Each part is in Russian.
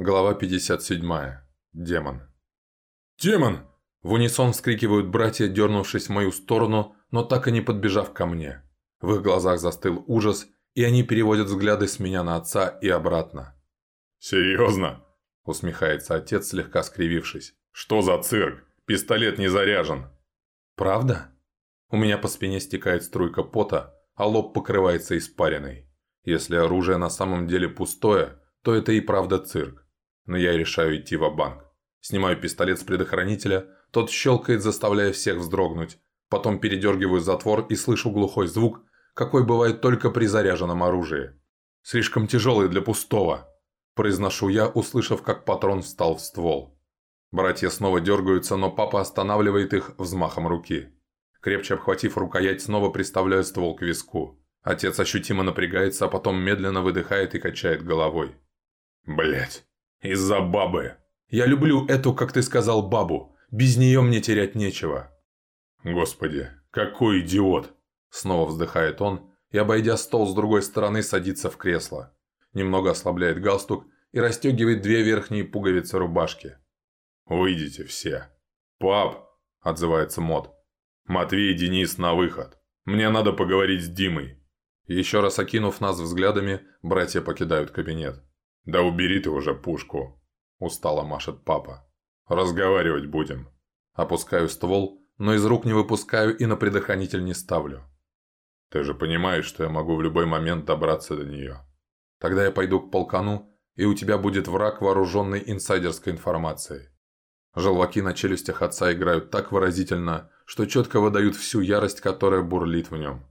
Глава 57. Демон. «Демон!» В унисон вскрикивают братья, дернувшись в мою сторону, но так и не подбежав ко мне. В их глазах застыл ужас, и они переводят взгляды с меня на отца и обратно. «Серьезно?» – усмехается отец, слегка скривившись. «Что за цирк? Пистолет не заряжен!» «Правда?» У меня по спине стекает струйка пота, а лоб покрывается испариной. Если оружие на самом деле пустое, то это и правда цирк но я решаю идти в банк Снимаю пистолет с предохранителя, тот щелкает, заставляя всех вздрогнуть. Потом передергиваю затвор и слышу глухой звук, какой бывает только при заряженном оружии. «Слишком тяжелый для пустого», – произношу я, услышав, как патрон встал в ствол. Братья снова дергаются, но папа останавливает их взмахом руки. Крепче обхватив рукоять, снова приставляю ствол к виску. Отец ощутимо напрягается, а потом медленно выдыхает и качает головой. Блять. Из-за бабы. Я люблю эту, как ты сказал, бабу. Без нее мне терять нечего. Господи, какой идиот. Снова вздыхает он и, обойдя стол с другой стороны, садится в кресло. Немного ослабляет галстук и расстегивает две верхние пуговицы рубашки. «Выйдите все». «Пап», – отзывается Мот. «Матвей и Денис на выход. Мне надо поговорить с Димой». Еще раз окинув нас взглядами, братья покидают кабинет. «Да убери ты уже пушку!» – устало машет папа. «Разговаривать будем». Опускаю ствол, но из рук не выпускаю и на предохранитель не ставлю. «Ты же понимаешь, что я могу в любой момент добраться до нее». «Тогда я пойду к полкану, и у тебя будет враг, вооруженный инсайдерской информацией». Желваки на челюстях отца играют так выразительно, что четко выдают всю ярость, которая бурлит в нем.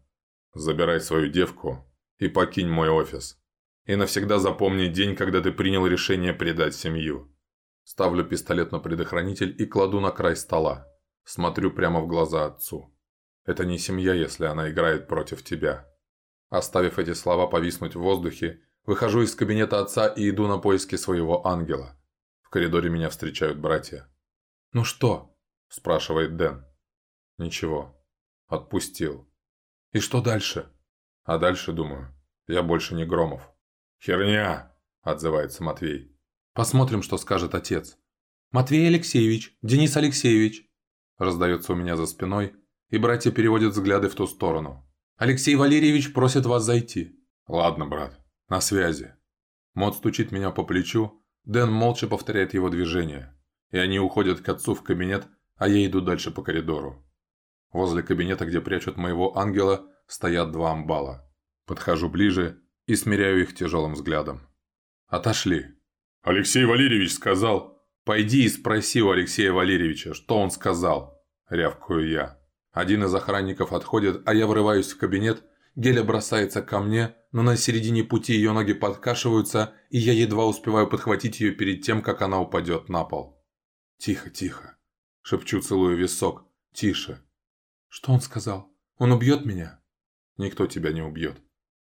«Забирай свою девку и покинь мой офис. И навсегда запомни день, когда ты принял решение предать семью. Ставлю пистолет на предохранитель и кладу на край стола. Смотрю прямо в глаза отцу. Это не семья, если она играет против тебя. Оставив эти слова повиснуть в воздухе, выхожу из кабинета отца и иду на поиски своего ангела. В коридоре меня встречают братья. «Ну что?» – спрашивает Дэн. «Ничего. Отпустил. И что дальше?» «А дальше, думаю, я больше не Громов». «Херня!» – отзывается Матвей. «Посмотрим, что скажет отец». «Матвей Алексеевич! Денис Алексеевич!» Раздается у меня за спиной, и братья переводят взгляды в ту сторону. «Алексей Валерьевич просит вас зайти». «Ладно, брат, на связи». Мод стучит меня по плечу, Дэн молча повторяет его движение, и они уходят к отцу в кабинет, а я иду дальше по коридору. Возле кабинета, где прячут моего ангела, стоят два амбала. Подхожу ближе и смиряю их тяжелым взглядом. Отошли. «Алексей Валерьевич сказал...» «Пойди и спроси у Алексея Валерьевича, что он сказал», – рявкаю я. Один из охранников отходит, а я врываюсь в кабинет, Геля бросается ко мне, но на середине пути ее ноги подкашиваются, и я едва успеваю подхватить ее перед тем, как она упадет на пол. «Тихо, тихо», – шепчу, целую висок. «Тише». «Что он сказал? Он убьет меня?» «Никто тебя не убьет».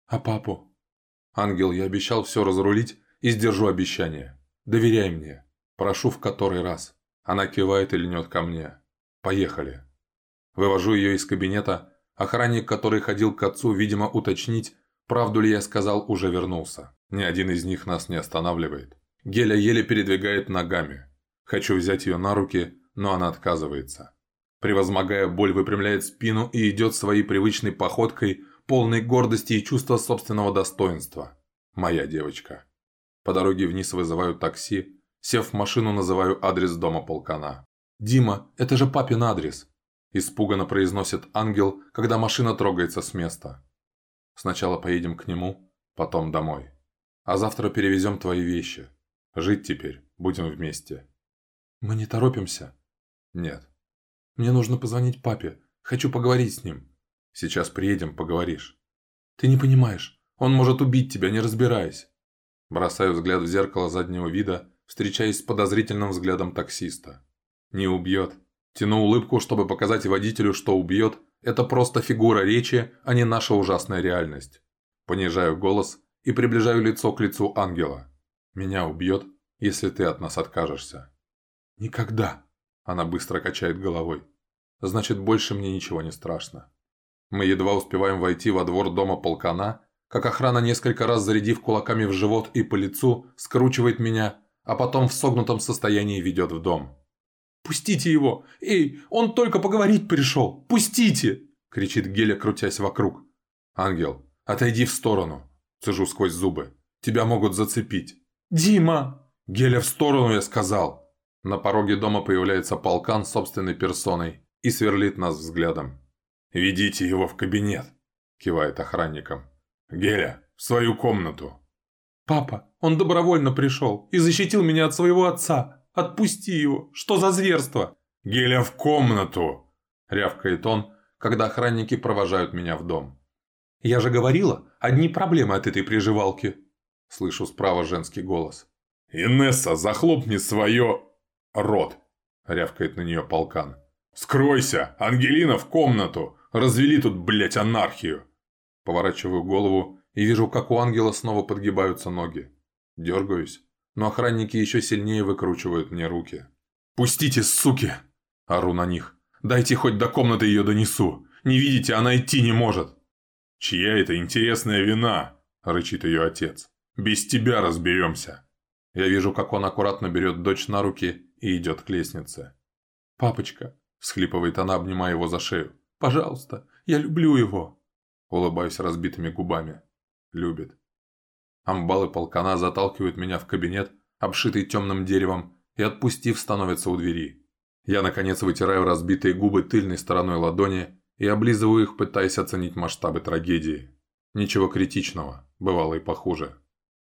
«А папу?» Ангел, я обещал все разрулить и сдержу обещание. Доверяй мне. Прошу в который раз. Она кивает и льнет ко мне. Поехали. Вывожу ее из кабинета. Охранник, который ходил к отцу, видимо, уточнить, правду ли я сказал, уже вернулся. Ни один из них нас не останавливает. Геля еле передвигает ногами. Хочу взять ее на руки, но она отказывается. Превозмогая боль, выпрямляет спину и идет своей привычной походкой, полной гордости и чувства собственного достоинства. Моя девочка. По дороге вниз вызываю такси. Сев в машину, называю адрес дома полкана. «Дима, это же папин адрес!» Испуганно произносит ангел, когда машина трогается с места. «Сначала поедем к нему, потом домой. А завтра перевезем твои вещи. Жить теперь будем вместе». «Мы не торопимся?» «Нет». «Мне нужно позвонить папе. Хочу поговорить с ним». Сейчас приедем, поговоришь. Ты не понимаешь. Он может убить тебя, не разбираясь. Бросаю взгляд в зеркало заднего вида, встречаясь с подозрительным взглядом таксиста. Не убьет. Тяну улыбку, чтобы показать водителю, что убьет. Это просто фигура речи, а не наша ужасная реальность. Понижаю голос и приближаю лицо к лицу ангела. Меня убьет, если ты от нас откажешься. Никогда. Она быстро качает головой. Значит, больше мне ничего не страшно. Мы едва успеваем войти во двор дома полкана, как охрана, несколько раз зарядив кулаками в живот и по лицу, скручивает меня, а потом в согнутом состоянии ведет в дом. «Пустите его! Эй, он только поговорить пришел! Пустите!» – кричит Геля, крутясь вокруг. «Ангел, отойди в сторону!» – цежу сквозь зубы. «Тебя могут зацепить!» «Дима!» «Геля в сторону, я сказал!» На пороге дома появляется полкан собственной персоной и сверлит нас взглядом. «Ведите его в кабинет!» – кивает охранником. «Геля, в свою комнату!» «Папа, он добровольно пришел и защитил меня от своего отца. Отпусти его! Что за зверство?» «Геля, в комнату!» – рявкает он, когда охранники провожают меня в дом. «Я же говорила, одни проблемы от этой приживалки!» – слышу справа женский голос. «Инесса, захлопни свое...» «Рот!» – рявкает на нее полкан. «Скройся! Ангелина в комнату! Развели тут, блядь, анархию!» Поворачиваю голову и вижу, как у ангела снова подгибаются ноги. Дергаюсь, но охранники еще сильнее выкручивают мне руки. «Пустите, суки!» Ору на них. «Дайте хоть до комнаты ее донесу! Не видите, она идти не может!» «Чья это интересная вина?» – рычит ее отец. «Без тебя разберемся!» Я вижу, как он аккуратно берет дочь на руки и идет к лестнице. «Папочка!» – всхлипывает она, обнимая его за шею. «Пожалуйста, я люблю его!» Улыбаюсь разбитыми губами. Любит. Амбалы полкана заталкивают меня в кабинет, обшитый темным деревом, и, отпустив, становятся у двери. Я, наконец, вытираю разбитые губы тыльной стороной ладони и облизываю их, пытаясь оценить масштабы трагедии. Ничего критичного, бывало и похуже.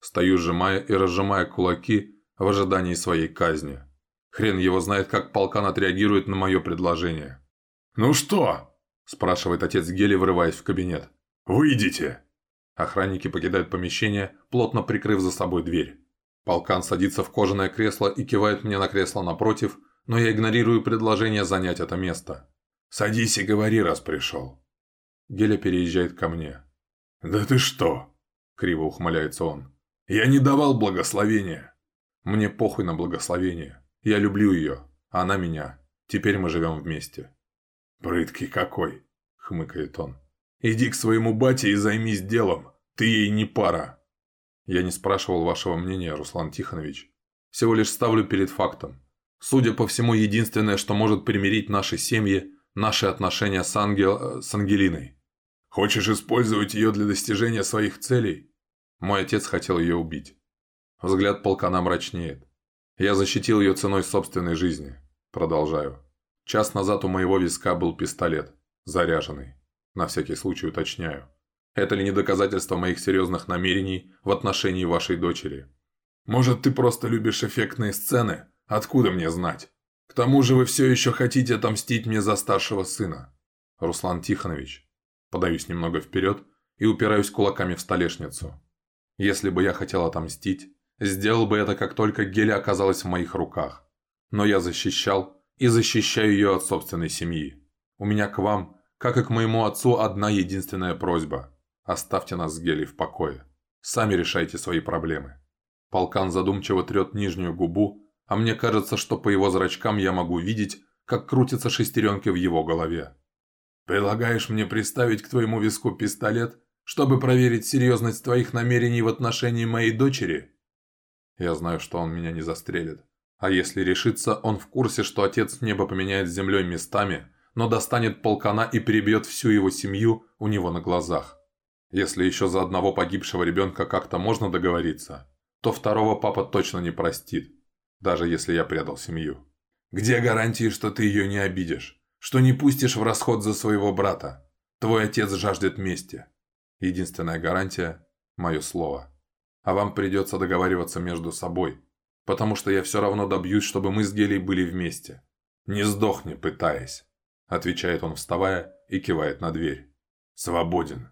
Стою, сжимая и разжимая кулаки в ожидании своей казни. Хрен его знает, как полкан отреагирует на мое предложение. «Ну что?» – спрашивает отец Гели, врываясь в кабинет. «Выйдите!» Охранники покидают помещение, плотно прикрыв за собой дверь. Полкан садится в кожаное кресло и кивает мне на кресло напротив, но я игнорирую предложение занять это место. «Садись и говори, раз пришел». Геля переезжает ко мне. «Да ты что?» – криво ухмыляется он. «Я не давал благословения». «Мне похуй на благословение. Я люблю ее, она меня. Теперь мы живем вместе». «Прыткий какой!» – хмыкает он. Иди к своему бате и займись делом. Ты ей не пара. Я не спрашивал вашего мнения, Руслан Тихонович. Всего лишь ставлю перед фактом. Судя по всему, единственное, что может примирить наши семьи, наши отношения с, Ангел... с Ангелиной. Хочешь использовать ее для достижения своих целей? Мой отец хотел ее убить. Взгляд полкана мрачнеет. Я защитил ее ценой собственной жизни. Продолжаю. Час назад у моего виска был пистолет, заряженный. На всякий случай уточняю. Это ли не доказательство моих серьезных намерений в отношении вашей дочери? Может, ты просто любишь эффектные сцены? Откуда мне знать? К тому же вы все еще хотите отомстить мне за старшего сына. Руслан Тихонович. Подаюсь немного вперед и упираюсь кулаками в столешницу. Если бы я хотел отомстить, сделал бы это, как только Геля оказалась в моих руках. Но я защищал и защищаю ее от собственной семьи. У меня к вам как и к моему отцу, одна единственная просьба. Оставьте нас с Гелей в покое. Сами решайте свои проблемы. Полкан задумчиво трет нижнюю губу, а мне кажется, что по его зрачкам я могу видеть, как крутятся шестеренки в его голове. «Предлагаешь мне приставить к твоему виску пистолет, чтобы проверить серьезность твоих намерений в отношении моей дочери?» Я знаю, что он меня не застрелит. А если решится, он в курсе, что отец небо поменяет с землей местами, но достанет полкана и перебьет всю его семью у него на глазах. Если еще за одного погибшего ребенка как-то можно договориться, то второго папа точно не простит, даже если я предал семью. Где гарантии, что ты ее не обидишь? Что не пустишь в расход за своего брата? Твой отец жаждет мести. Единственная гарантия – мое слово. А вам придется договариваться между собой, потому что я все равно добьюсь, чтобы мы с Гелей были вместе. Не сдохни, пытаясь. Отвечает он, вставая, и кивает на дверь. «Свободен».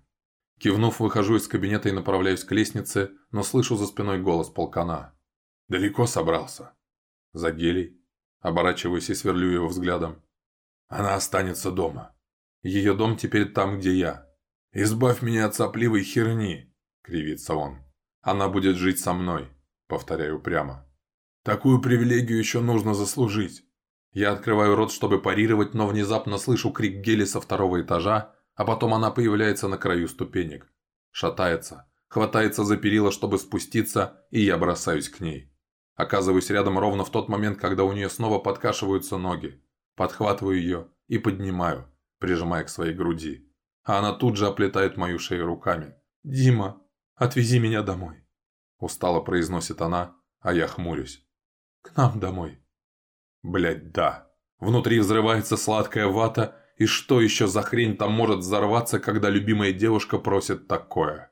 Кивнув, выхожу из кабинета и направляюсь к лестнице, но слышу за спиной голос полкана. «Далеко собрался?» «За гелей». Оборачиваюсь и сверлю его взглядом. «Она останется дома. Ее дом теперь там, где я. Избавь меня от сопливой херни!» — кривится он. «Она будет жить со мной», — повторяю прямо. «Такую привилегию еще нужно заслужить. Я открываю рот, чтобы парировать, но внезапно слышу крик Гели со второго этажа, а потом она появляется на краю ступенек. Шатается, хватается за перила, чтобы спуститься, и я бросаюсь к ней. Оказываюсь рядом ровно в тот момент, когда у нее снова подкашиваются ноги. Подхватываю ее и поднимаю, прижимая к своей груди. А она тут же оплетает мою шею руками. «Дима, отвези меня домой!» Устало произносит она, а я хмурюсь. «К нам домой!» Блять, да. Внутри взрывается сладкая вата, и что еще за хрень там может взорваться, когда любимая девушка просит такое?